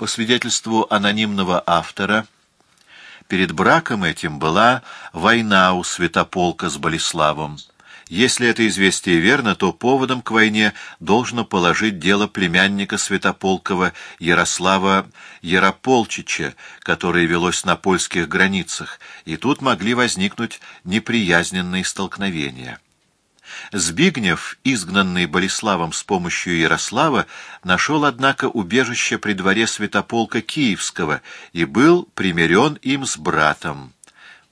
По свидетельству анонимного автора, перед браком этим была война у Святополка с Болеславом. Если это известие верно, то поводом к войне должно положить дело племянника Святополкова Ярослава Ярополчича, которое велось на польских границах, и тут могли возникнуть неприязненные столкновения. Збигнев, изгнанный Болеславом с помощью Ярослава, нашел, однако, убежище при дворе святополка Киевского и был примирен им с братом.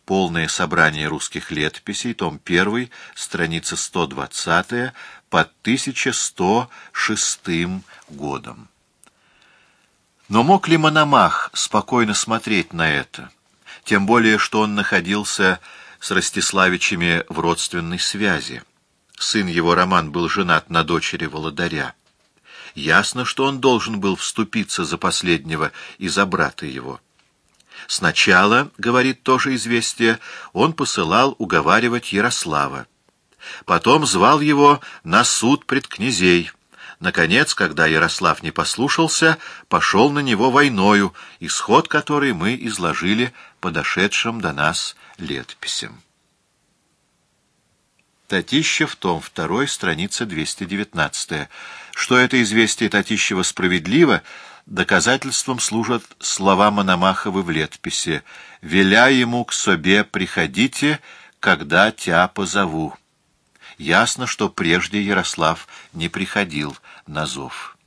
Полное собрание русских летописей, том 1, страница 120, под 1106 годом. Но мог ли Мономах спокойно смотреть на это? Тем более, что он находился с Ростиславичами в родственной связи. Сын его Роман был женат на дочери Володаря. Ясно, что он должен был вступиться за последнего и за брата его. Сначала, говорит тоже известие, он посылал уговаривать Ярослава. Потом звал его на суд пред князей. Наконец, когда Ярослав не послушался, пошел на него войною, исход которой мы изложили подошедшим до нас летописям. Татищев, том 2, страница 219. Что это известие Татищева справедливо, доказательством служат слова Мономаховы в летописи «Веля ему к себе приходите, когда тя позову». Ясно, что прежде Ярослав не приходил на зов.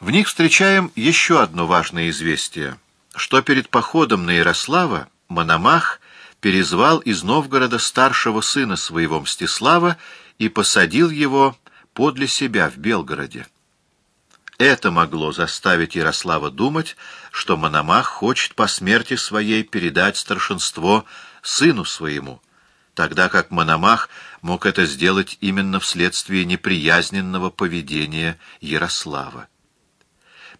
В них встречаем еще одно важное известие, что перед походом на Ярослава Мономах перезвал из Новгорода старшего сына своего Мстислава и посадил его подле себя в Белгороде. Это могло заставить Ярослава думать, что Мономах хочет по смерти своей передать старшинство сыну своему, тогда как Мономах мог это сделать именно вследствие неприязненного поведения Ярослава.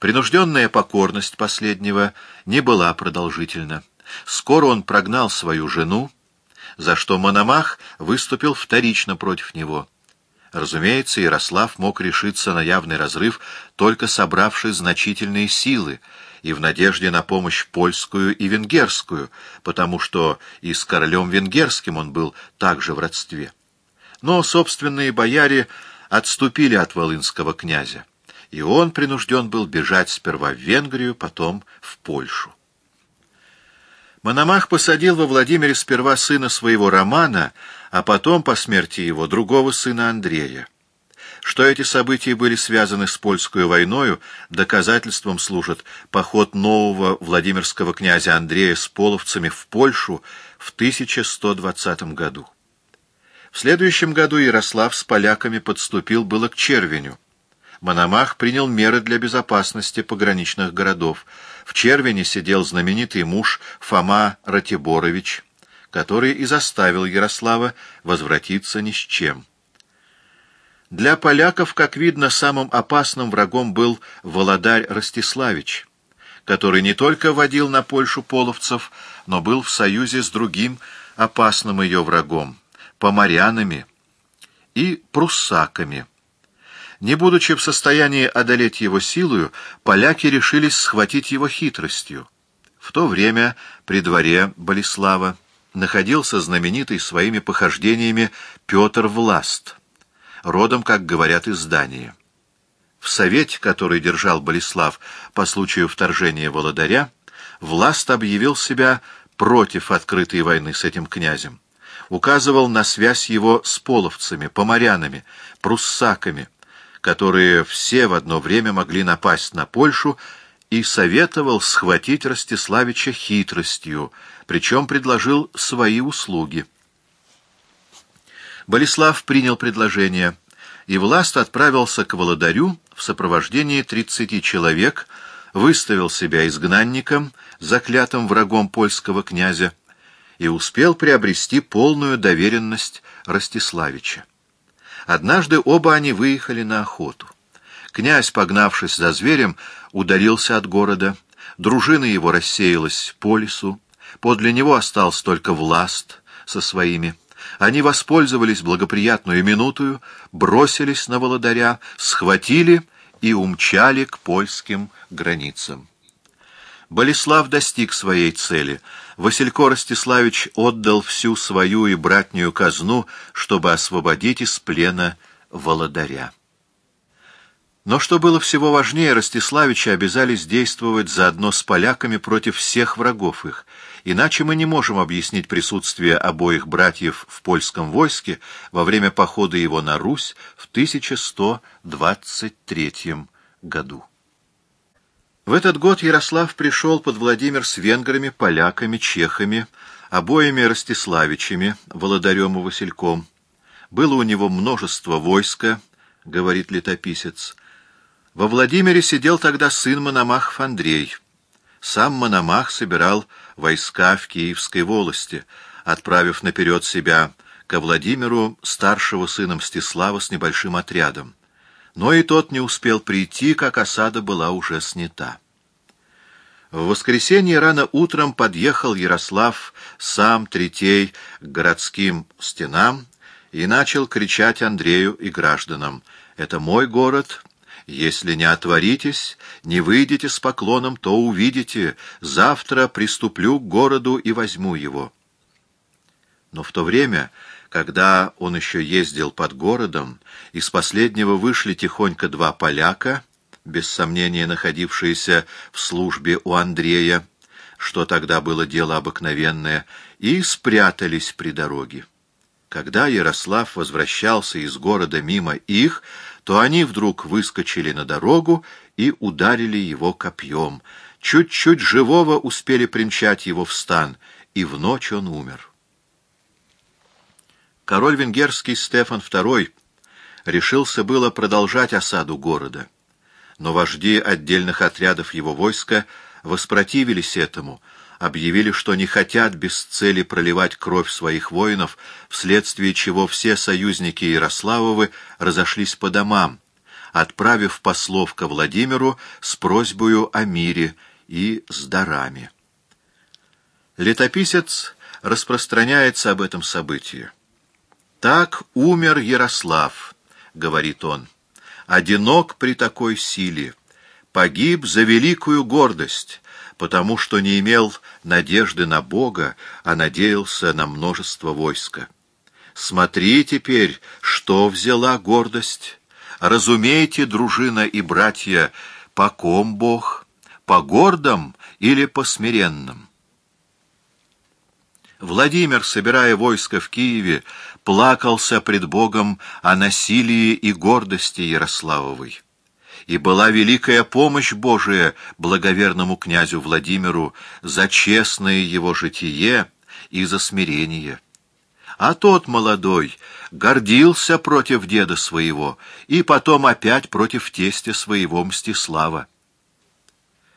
Принужденная покорность последнего не была продолжительна. Скоро он прогнал свою жену, за что Мономах выступил вторично против него. Разумеется, Ярослав мог решиться на явный разрыв, только собравшись значительные силы, и в надежде на помощь польскую и венгерскую, потому что и с королем венгерским он был также в родстве. Но собственные бояре отступили от волынского князя, и он принужден был бежать сперва в Венгрию, потом в Польшу. Мономах посадил во Владимире сперва сына своего Романа, а потом, по смерти его, другого сына Андрея. Что эти события были связаны с польской войною, доказательством служит поход нового Владимирского князя Андрея с половцами в Польшу в 1120 году. В следующем году Ярослав с поляками подступил было к Червеню. Мономах принял меры для безопасности пограничных городов. В Червине сидел знаменитый муж Фома Ратиборович, который и заставил Ярослава возвратиться ни с чем. Для поляков, как видно, самым опасным врагом был Володарь Ростиславич, который не только водил на Польшу половцев, но был в союзе с другим опасным ее врагом — поморянами и пруссаками. Не будучи в состоянии одолеть его силою, поляки решились схватить его хитростью. В то время при дворе Болеслава находился знаменитый своими похождениями Петр Власт, родом, как говорят, из Дании. В совете, который держал Болеслав по случаю вторжения Володаря, Власт объявил себя против открытой войны с этим князем, указывал на связь его с половцами, поморянами, пруссаками, которые все в одно время могли напасть на Польшу, и советовал схватить Ростиславича хитростью, причем предложил свои услуги. Болеслав принял предложение, и Власт отправился к Володарю в сопровождении тридцати человек, выставил себя изгнанником, заклятым врагом польского князя, и успел приобрести полную доверенность Ростиславича. Однажды оба они выехали на охоту. Князь, погнавшись за зверем, удалился от города. Дружина его рассеялась по лесу. Подле него остался только власт со своими. Они воспользовались благоприятную минутую, бросились на Володаря, схватили и умчали к польским границам. Болеслав достиг своей цели. Василько Ростиславич отдал всю свою и братнюю казну, чтобы освободить из плена Володаря. Но что было всего важнее, Ростиславичи обязались действовать заодно с поляками против всех врагов их, иначе мы не можем объяснить присутствие обоих братьев в польском войске во время похода его на Русь в 1123 году. В этот год Ярослав пришел под Владимир с венграми, поляками, чехами, обоими Ростиславичами, Володарем и Васильком. Было у него множество войска, говорит летописец, во Владимире сидел тогда сын Мономахов Андрей. Сам Мономах собирал войска в Киевской волости, отправив наперед себя ко Владимиру старшего сына Мстислава с небольшим отрядом. Но и тот не успел прийти, как осада была уже снята. В воскресенье рано утром подъехал Ярослав, сам Третей, к городским стенам и начал кричать Андрею и гражданам «Это мой город, если не отворитесь, не выйдете с поклоном, то увидите, завтра приступлю к городу и возьму его. Но в то время, когда он еще ездил под городом, из последнего вышли тихонько два поляка, без сомнения находившиеся в службе у Андрея, что тогда было дело обыкновенное, и спрятались при дороге. Когда Ярослав возвращался из города мимо их, то они вдруг выскочили на дорогу и ударили его копьем. Чуть-чуть живого успели примчать его в стан, и в ночь он умер. Король венгерский Стефан II решился было продолжать осаду города, но вожди отдельных отрядов его войска воспротивились этому — объявили, что не хотят без цели проливать кровь своих воинов, вследствие чего все союзники Ярославовы разошлись по домам, отправив послов ко Владимиру с просьбою о мире и с дарами. Летописец распространяется об этом событии. «Так умер Ярослав», — говорит он, — «одинок при такой силе, погиб за великую гордость, потому что не имел надежды на Бога, а надеялся на множество войска. Смотри теперь, что взяла гордость. Разумейте, дружина и братья, по ком Бог, по гордым или по смиренным. Владимир, собирая войско в Киеве, плакался пред Богом о насилии и гордости Ярославовой и была великая помощь Божия благоверному князю Владимиру за честное его житие и за смирение. А тот молодой гордился против деда своего и потом опять против тестя своего Мстислава.